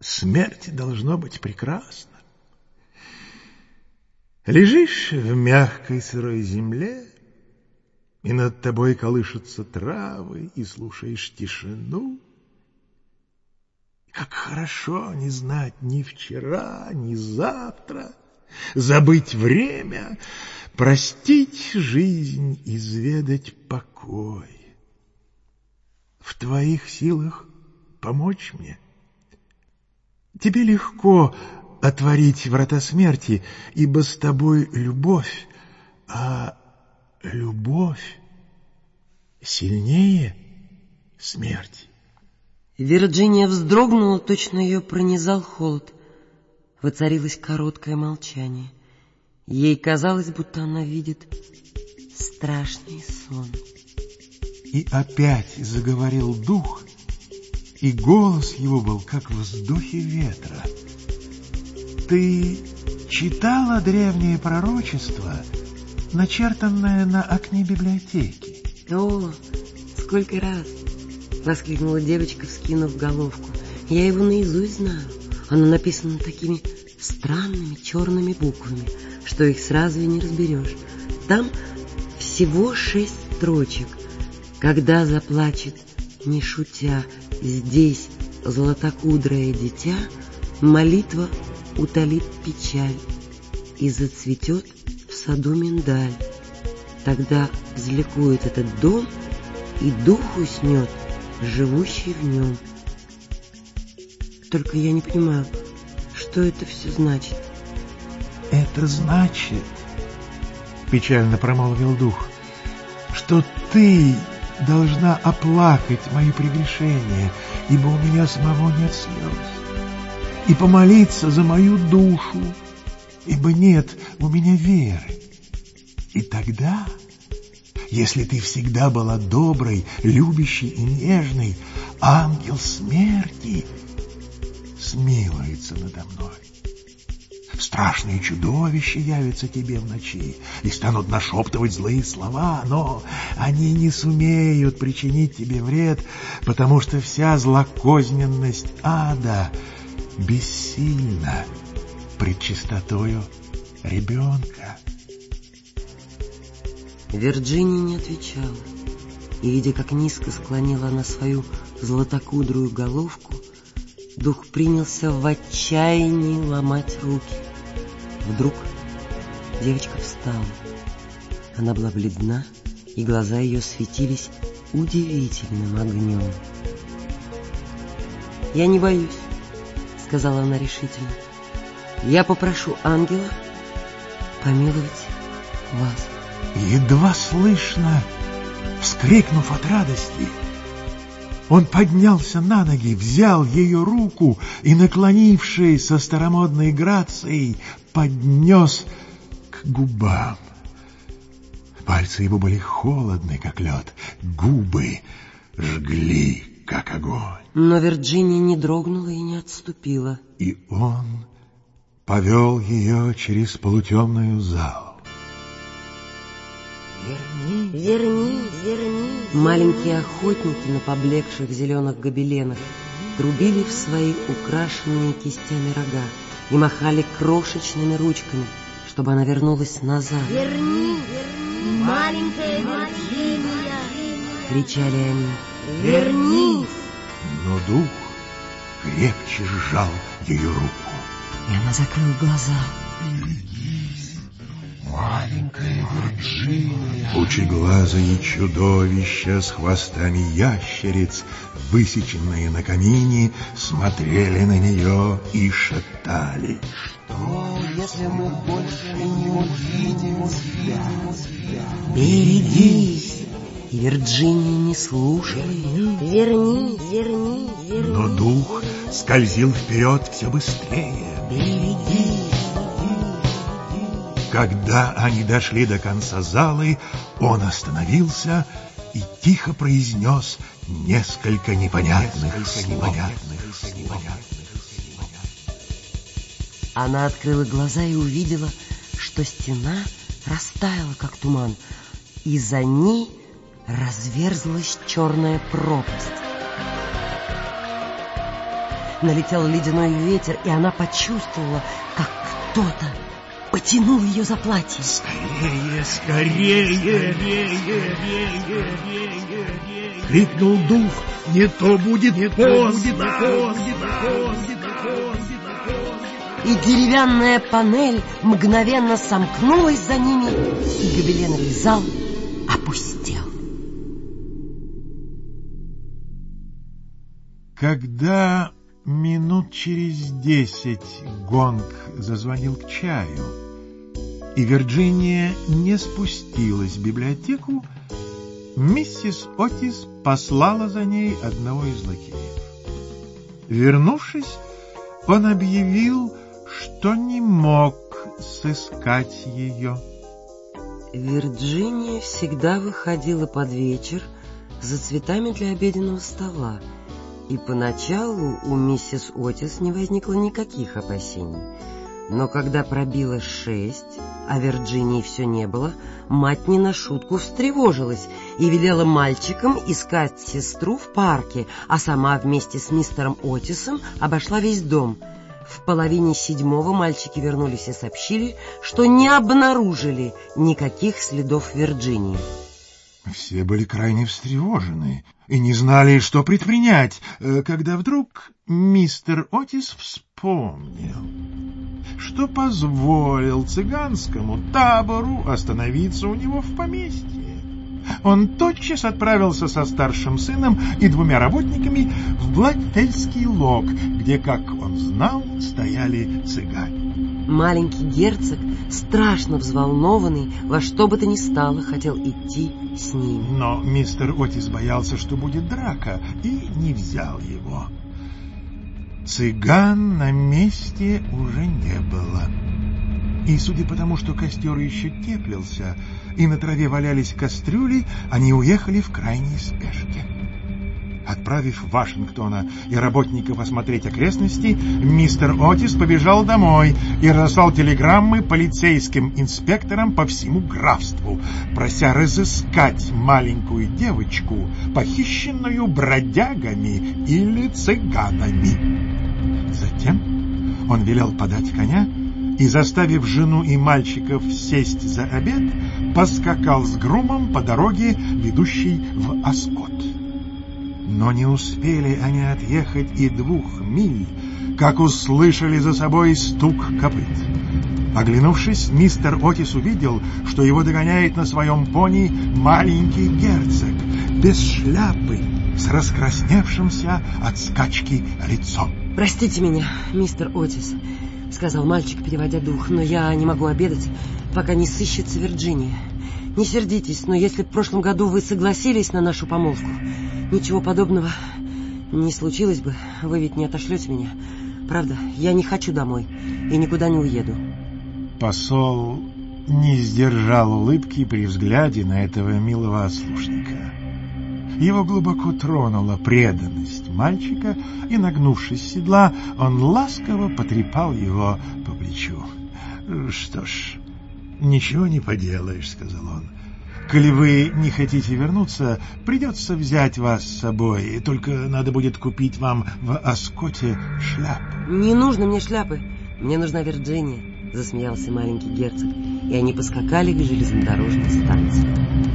Смерть должно быть прекрасна. Лежишь в мягкой сырой земле, и над тобой колышутся травы, и слушаешь тишину. Как хорошо не знать ни вчера, ни завтра, забыть время, простить жизнь, изведать покой. В твоих силах помочь мне. Тебе легко отворить врата смерти, ибо с тобой любовь, а любовь сильнее смерти. Вирджиния вздрогнула, точно ее пронизал холод. Воцарилось короткое молчание. Ей казалось, будто она видит страшный сон. И опять заговорил дух, и голос его был, как вздохи ветра. Ты читала древнее пророчество, начертанное на окне библиотеки? О, сколько раз! Воскликнула девочка, вскинув головку. Я его наизусть знаю. Оно написано такими странными черными буквами, что их сразу и не разберешь. Там всего шесть строчек. Когда заплачет, не шутя, здесь золотокудрое дитя, молитва утолит печаль и зацветет в саду миндаль. Тогда взликует этот дом, и дух уснет, живущий в нем. Только я не понимаю, что это все значит. Это значит, печально промолвил дух, что ты должна оплакать мои прегрешения, ибо у меня самого нет слез, и помолиться за мою душу, ибо нет у меня веры. И тогда, если ты всегда была доброй, любящей и нежной, ангел смерти смилуется надо мной. Страшные чудовища явятся тебе в ночи и станут нашептывать злые слова, но они не сумеют причинить тебе вред, потому что вся злокозненность ада бессильна пред чистотою ребенка. Вирджиния не отвечала, и, видя, как низко склонила она свою золотокудрую головку, дух принялся в отчаянии ломать руки. Вдруг девочка встала. Она была бледна, и глаза ее светились удивительным огнем. «Я не боюсь», — сказала она решительно. «Я попрошу ангела помиловать вас». Едва слышно, вскрикнув от радости, он поднялся на ноги, взял ее руку и, наклонившись со старомодной грацией, поднес к губам. Пальцы его были холодны, как лед, губы жгли, как огонь. Но Вирджиния не дрогнула и не отступила. И он повел ее через полутемную залу. Верни, верни, верни. Маленькие охотники на поблекших зеленых гобеленах трубили в свои украшенные кистями рога и махали крошечными ручками, чтобы она вернулась назад. Верни, верни, маленькая Вирджиния! Кричали они. Вернись! Но дух крепче сжал ее руку. И она закрыла глаза. Маленькая Вирджиния. Пучеглазые чудовища с хвостами ящериц, высеченные на камине, смотрели на нее и шептали. Что, если мы больше не увидим тебя? Берегись! Вирджиния не слушала ее. Вернись, вернись, вернись! Но дух скользил вперед все быстрее. Берегись! Когда они дошли до конца залы, он остановился и тихо произнес несколько непонятных слов. Она открыла глаза и увидела, что стена растаяла, как туман, и за ней разверзлась черная пропасть. налетел ледяной ветер, и она почувствовала, как кто-то потянул ее за платье. «Скорее, скорее!» Крикнул дух. «Не то будет, не то будет, не то И деревянная панель мгновенно сомкнулась за ними, и гобеленовый зал опустел. Когда минут через десять гонг зазвонил к чаю, и Вирджиния не спустилась в библиотеку, миссис Отис послала за ней одного из лакеев. Вернувшись, он объявил, что не мог сыскать ее. Вирджиния всегда выходила под вечер за цветами для обеденного стола, и поначалу у миссис Отис не возникло никаких опасений. Но когда пробило шесть, а Вирджинии все не было, мать не на шутку встревожилась и велела мальчикам искать сестру в парке, а сама вместе с мистером Отисом обошла весь дом. В половине седьмого мальчики вернулись и сообщили, что не обнаружили никаких следов Вирджинии. Все были крайне встревожены и не знали, что предпринять, э, когда вдруг мистер Отис вспомнил, что позволил цыганскому табору остановиться у него в поместье. Он тотчас отправился со старшим сыном и двумя работниками в Блэктельский лог, где, как он знал, стояли цыгане. Маленький герцог, страшно взволнованный, во что бы то ни стало, хотел идти с ними. Но мистер Отис боялся, что будет драка, и не взял его. Цыган на месте уже не было. И судя по тому, что костер еще теплился, и на траве валялись кастрюли, они уехали в крайней спешке. Отправив Вашингтона и работников осмотреть окрестности, мистер Отис побежал домой и разослал телеграммы полицейским инспекторам по всему графству, прося разыскать маленькую девочку, похищенную бродягами или цыганами. Затем он велел подать коня и, заставив жену и мальчиков сесть за обед, поскакал с грумом по дороге, ведущей в Аскот. Но не успели они отъехать и двух миль, как услышали за собой стук копыт. Оглянувшись, мистер Отис увидел, что его догоняет на своем пони маленький герцог, без шляпы, с раскрасневшимся от скачки лицом. «Простите меня, мистер Отис», — сказал мальчик, переводя дух, «но я не могу обедать, пока не сыщется Вирджиния. Не сердитесь, но если в прошлом году вы согласились на нашу помолвку, ничего подобного не случилось бы. Вы ведь не отошлете меня. Правда, я не хочу домой и никуда не уеду. Посол не сдержал улыбки при взгляде на этого милого ослушника. Его глубоко тронула преданность мальчика, и, нагнувшись с седла, он ласково потрепал его по плечу. — Что ж, «Ничего не поделаешь», — сказал он. «Коли вы не хотите вернуться, придется взять вас с собой. Только надо будет купить вам в Оскоте шляпу». «Не нужно мне шляпы. Мне нужна Вирджиния», — засмеялся маленький герцог. И они поскакали к железнодорожной станции.